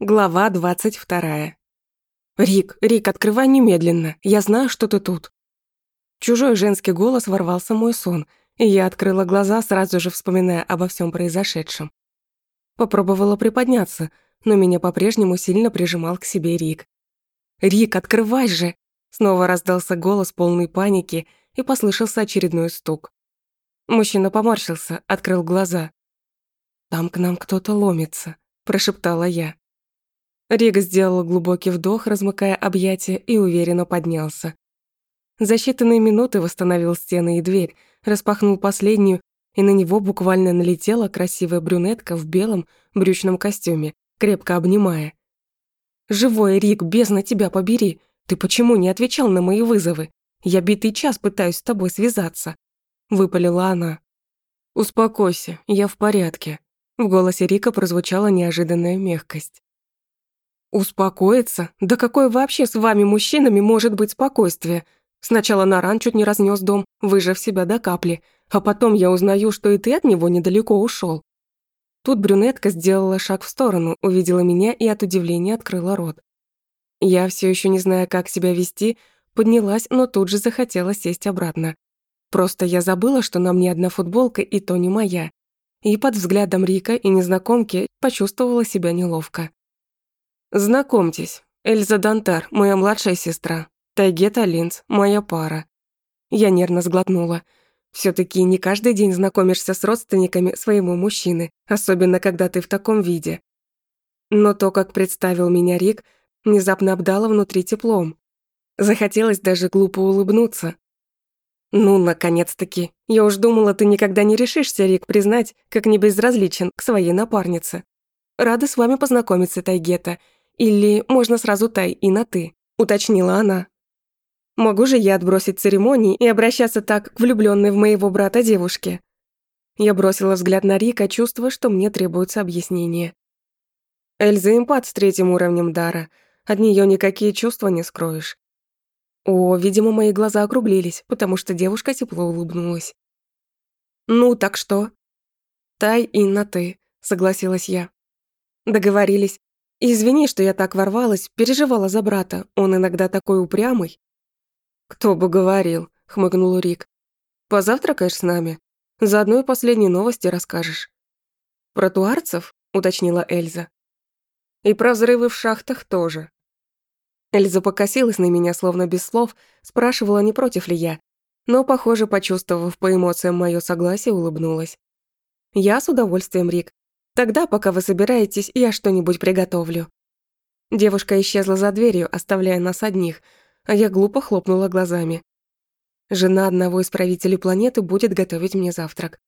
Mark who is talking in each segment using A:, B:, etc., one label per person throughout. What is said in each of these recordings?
A: Глава двадцать вторая. «Рик, Рик, открывай немедленно, я знаю, что ты тут». Чужой женский голос ворвался в мой сон, и я открыла глаза, сразу же вспоминая обо всем произошедшем. Попробовала приподняться, но меня по-прежнему сильно прижимал к себе Рик. «Рик, открывай же!» Снова раздался голос полной паники, и послышался очередной стук. Мужчина поморщился, открыл глаза. «Там к нам кто-то ломится», – прошептала я. Рик сделал глубокий вдох, размыкая объятия, и уверенно поднялся. За считанные минуты восстановил стены и дверь, распахнул последнюю, и на него буквально налетела красивая брюнетка в белом брючном костюме, крепко обнимая. «Живой, Рик, бездна тебя побери! Ты почему не отвечал на мои вызовы? Я битый час пытаюсь с тобой связаться!» Выпалила она. «Успокойся, я в порядке». В голосе Рика прозвучала неожиданная мягкость. «Успокоиться? Да какое вообще с вами, мужчинами, может быть спокойствие? Сначала Наран чуть не разнес дом, выжав себя до капли, а потом я узнаю, что и ты от него недалеко ушел. Тут брюнетка сделала шаг в сторону, увидела меня и от удивления открыла рот. Я, все еще не зная, как себя вести, поднялась, но тут же захотела сесть обратно. Просто я забыла, что на мне одна футболка, и то не моя. И под взглядом Рика и незнакомки почувствовала себя неловко. Знакомьтесь, Эльза Дантар, моя младшая сестра. Тайгета Линц, моя пара. Я нервно сглотнула. все таки не каждый день знакомишься с родственниками своего мужчины, особенно когда ты в таком виде. Но то, как представил меня Рик, внезапно обдало внутри теплом. Захотелось даже глупо улыбнуться. «Ну, наконец-таки. Я уж думала, ты никогда не решишься, Рик, признать, как не безразличен к своей напарнице. Рада с вами познакомиться, Тайгета, или можно сразу Тай и на «ты», уточнила она. Могу же я отбросить церемонии и обращаться так к влюблённой в моего брата девушке? Я бросила взгляд на Рика, чувствуя, что мне требуется объяснение. Эльза импат с третьим уровнем дара. От неё никакие чувства не скроешь. О, видимо, мои глаза округлились, потому что девушка тепло улыбнулась. «Ну, так что?» «Тай и на «ты», — согласилась я. Договорились. Извини, что я так ворвалась, переживала за брата. Он иногда такой упрямый. Кто бы говорил, хмыкнул Рик. Позавтракаешь с нами? Заодно и последние новости расскажешь. Про туарцев? уточнила Эльза. И про взрывы в шахтах тоже. Эльза покосилась на меня, словно без слов, спрашивала, не против ли я, но, похоже, почувствовав по эмоциям моё согласие, улыбнулась. Я с удовольствием, Рик. Тогда, пока вы собираетесь, я что-нибудь приготовлю». Девушка исчезла за дверью, оставляя нас одних, а я глупо хлопнула глазами. Жена одного из правителей планеты будет готовить мне завтрак.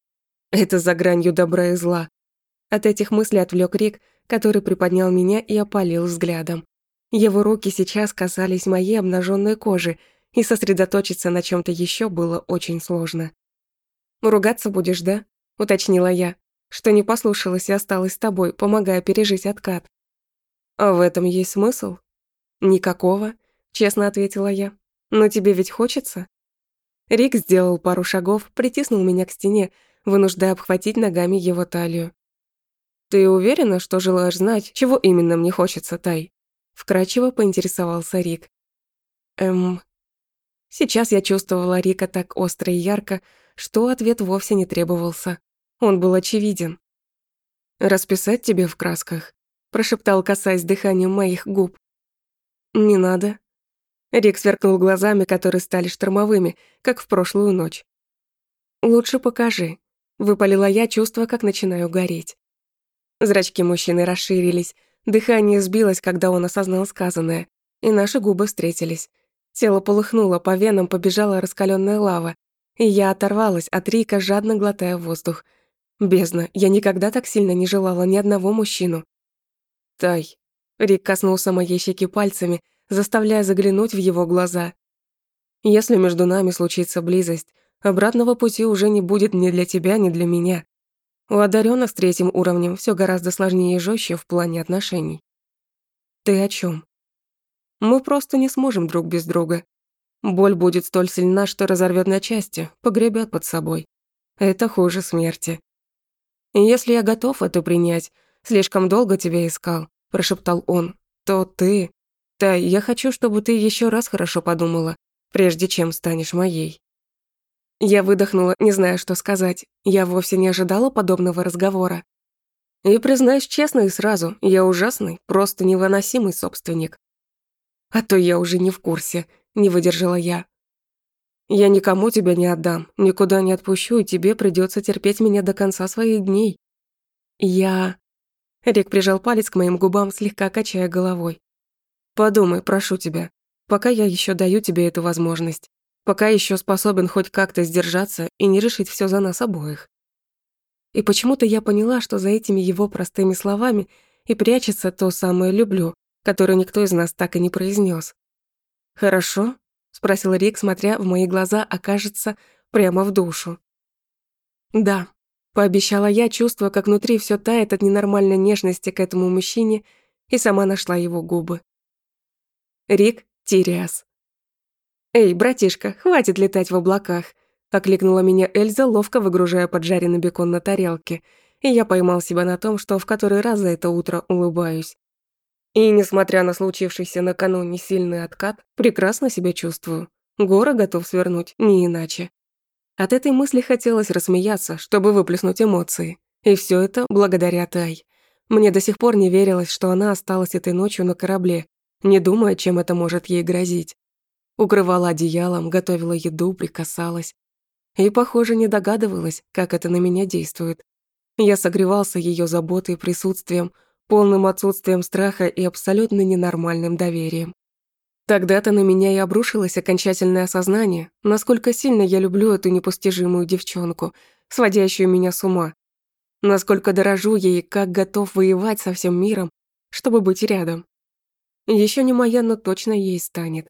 A: Это за гранью добра и зла. От этих мыслей отвлек Рик, который приподнял меня и опалил взглядом. Его руки сейчас касались моей обнаженной кожи, и сосредоточиться на чем то еще было очень сложно. «Ругаться будешь, да?» — уточнила я что не послушалась и осталась с тобой, помогая пережить откат. А в этом есть смысл? Никакого, честно ответила я. Но тебе ведь хочется? Рик сделал пару шагов, притиснул меня к стене, вынуждая обхватить ногами его талию. «Ты уверена, что желаешь знать, чего именно мне хочется, Тай?» Вкрадчиво поинтересовался Рик. «Эм...» Сейчас я чувствовала Рика так остро и ярко, что ответ вовсе не требовался. Он был очевиден. «Расписать тебе в красках?» – прошептал, касаясь дыханием моих губ. «Не надо». Рик сверкнул глазами, которые стали штормовыми, как в прошлую ночь. «Лучше покажи», – выпалила я, чувствуя, как начинаю гореть. Зрачки мужчины расширились, дыхание сбилось, когда он осознал сказанное, и наши губы встретились. Тело полыхнуло, по венам побежала раскаленная лава, и я оторвалась от Рика, жадно глотая воздух – Бездна, я никогда так сильно не желала ни одного мужчину. Тай. Рик коснулся моей щеки пальцами, заставляя заглянуть в его глаза. Если между нами случится близость, обратного пути уже не будет ни для тебя, ни для меня. У одаренных с третьим уровнем все гораздо сложнее и жестче в плане отношений. Ты о чем? Мы просто не сможем друг без друга. Боль будет столь сильна, что разорвет на части, погребет под собой. Это хуже смерти. Если я готов это принять, слишком долго тебя искал, – прошептал он, – то ты... Тай, я хочу, чтобы ты еще раз хорошо подумала, прежде чем станешь моей». Я выдохнула, не зная, что сказать. Я вовсе не ожидала подобного разговора. И признаюсь честно и сразу, я ужасный, просто невыносимый собственник. А то я уже не в курсе, не выдержала я. Я никому тебя не отдам, никуда не отпущу, и тебе придется терпеть меня до конца своих дней. Я... Рик прижал палец к моим губам, слегка качая головой. Подумай, прошу тебя, пока я еще даю тебе эту возможность, пока еще способен хоть как-то сдержаться и не решить все за нас обоих. И почему-то я поняла, что за этими его простыми словами и прячется то самое «люблю», которое никто из нас так и не произнес. «Хорошо?» Спросил Рик, смотря в мои глаза, окажется, прямо в душу. Да, пообещала я, чувствуя, как внутри все тает от ненормальной нежности к этому мужчине, и сама нашла его губы. Рик Тириас. «Эй, братишка, хватит летать в облаках!» Окликнула меня Эльза, ловко выгружая поджаренный бекон на тарелке, и я поймал себя на том, что в который раз за это утро улыбаюсь. И, несмотря на случившийся накануне сильный откат, прекрасно себя чувствую. Гора готов свернуть, не иначе. От этой мысли хотелось рассмеяться, чтобы выплеснуть эмоции. И все это благодаря Тай. Мне до сих пор не верилось, что она осталась этой ночью на корабле, не думая, чем это может ей грозить. Укрывала одеялом, готовила еду, прикасалась. И, похоже, не догадывалась, как это на меня действует. Я согревался ее заботой и присутствием, полным отсутствием страха и абсолютно ненормальным доверием. Тогда-то на меня и обрушилось окончательное осознание, насколько сильно я люблю эту непостижимую девчонку, сводящую меня с ума. Насколько дорожу ей как готов воевать со всем миром, чтобы быть рядом. Еще не моя, но точно ей станет.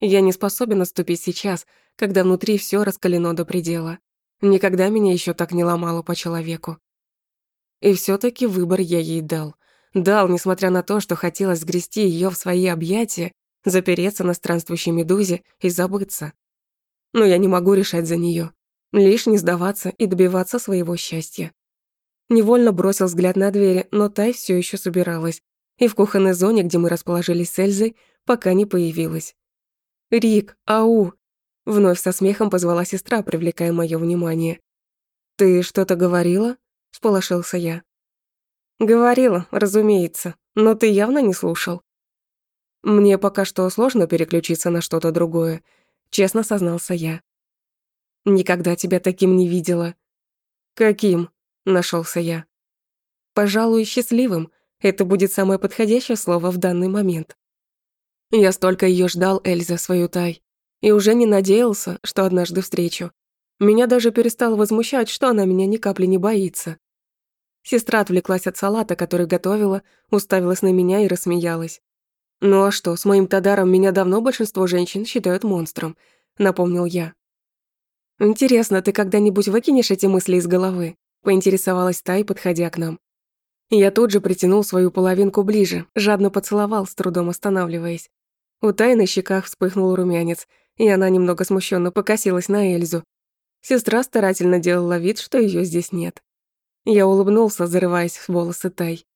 A: Я не способен отступить сейчас, когда внутри все раскалено до предела. Никогда меня еще так не ломало по человеку. И все таки выбор я ей дал. Дал, несмотря на то, что хотелось сгрести ее в свои объятия, запереться на странствующей медузе и забыться. Но я не могу решать за нее, лишь не сдаваться и добиваться своего счастья. Невольно бросил взгляд на двери, но Тай все еще собиралась, и в кухонной зоне, где мы расположились с Эльзой, пока не появилась. «Рик, ау!» Вновь со смехом позвала сестра, привлекая мое внимание. «Ты что-то говорила?» – сполошился я. Говорила, разумеется, но ты явно не слушал. Мне пока что сложно переключиться на что-то другое, честно сознался я. Никогда тебя таким не видела. Каким? Нашелся я. Пожалуй, счастливым. Это будет самое подходящее слово в данный момент. Я столько ее ждал, Эльза, свою тай, и уже не надеялся, что однажды встречу. Меня даже перестало возмущать, что она меня ни капли не боится. Сестра отвлеклась от салата, который готовила, уставилась на меня и рассмеялась. «Ну а что, с моим Тадаром меня давно большинство женщин считают монстром», — напомнил я. «Интересно, ты когда-нибудь выкинешь эти мысли из головы?» — поинтересовалась Тай, подходя к нам. Я тут же притянул свою половинку ближе, жадно поцеловал, с трудом останавливаясь. У Тай на щеках вспыхнул румянец, и она немного смущенно покосилась на Эльзу. Сестра старательно делала вид, что ее здесь нет. Я улыбнулся, зарываясь в волосы Тай.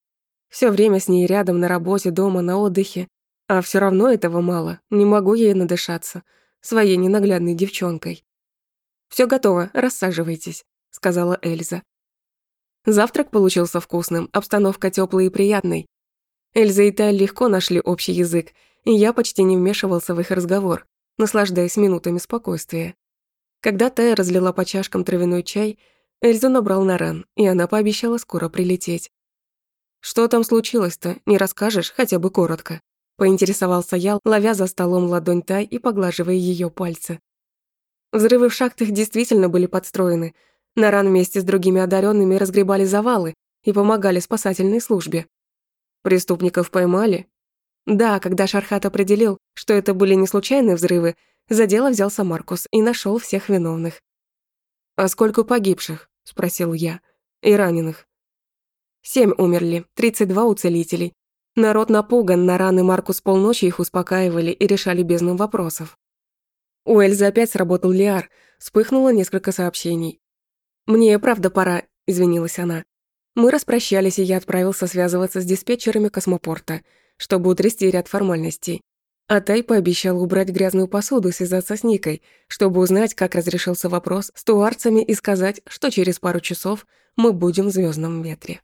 A: Всё время с ней рядом, на работе, дома, на отдыхе. А всё равно этого мало, не могу ей надышаться. Своей ненаглядной девчонкой. «Всё готово, рассаживайтесь», — сказала Эльза. Завтрак получился вкусным, обстановка тёплой и приятной. Эльза и Тай легко нашли общий язык, и я почти не вмешивался в их разговор, наслаждаясь минутами спокойствия. Когда Тая разлила по чашкам травяной чай, Эльзу набрал на ран, и она пообещала скоро прилететь. «Что там случилось-то, не расскажешь, хотя бы коротко?» Поинтересовался я, ловя за столом ладонь Тай и поглаживая ее пальцы. Взрывы в шахтах действительно были подстроены. Наран вместе с другими одаренными разгребали завалы и помогали спасательной службе. Преступников поймали? Да, когда Шархат определил, что это были не случайные взрывы, за дело взялся Маркус и нашел всех виновных. «А сколько погибших?» – спросил я. «И раненых?» «Семь умерли, тридцать два уцелителей. Народ напуган, на раны Маркус полночи их успокаивали и решали бездну вопросов. У Эльзы опять сработал Лиар, вспыхнуло несколько сообщений. «Мне правда пора», – извинилась она. Мы распрощались, и я отправился связываться с диспетчерами космопорта, чтобы утрясти ряд формальностей. А Тай пообещал убрать грязную посуду и связаться с Никой, чтобы узнать, как разрешился вопрос с туарцами и сказать, что через пару часов мы будем в звездном ветре.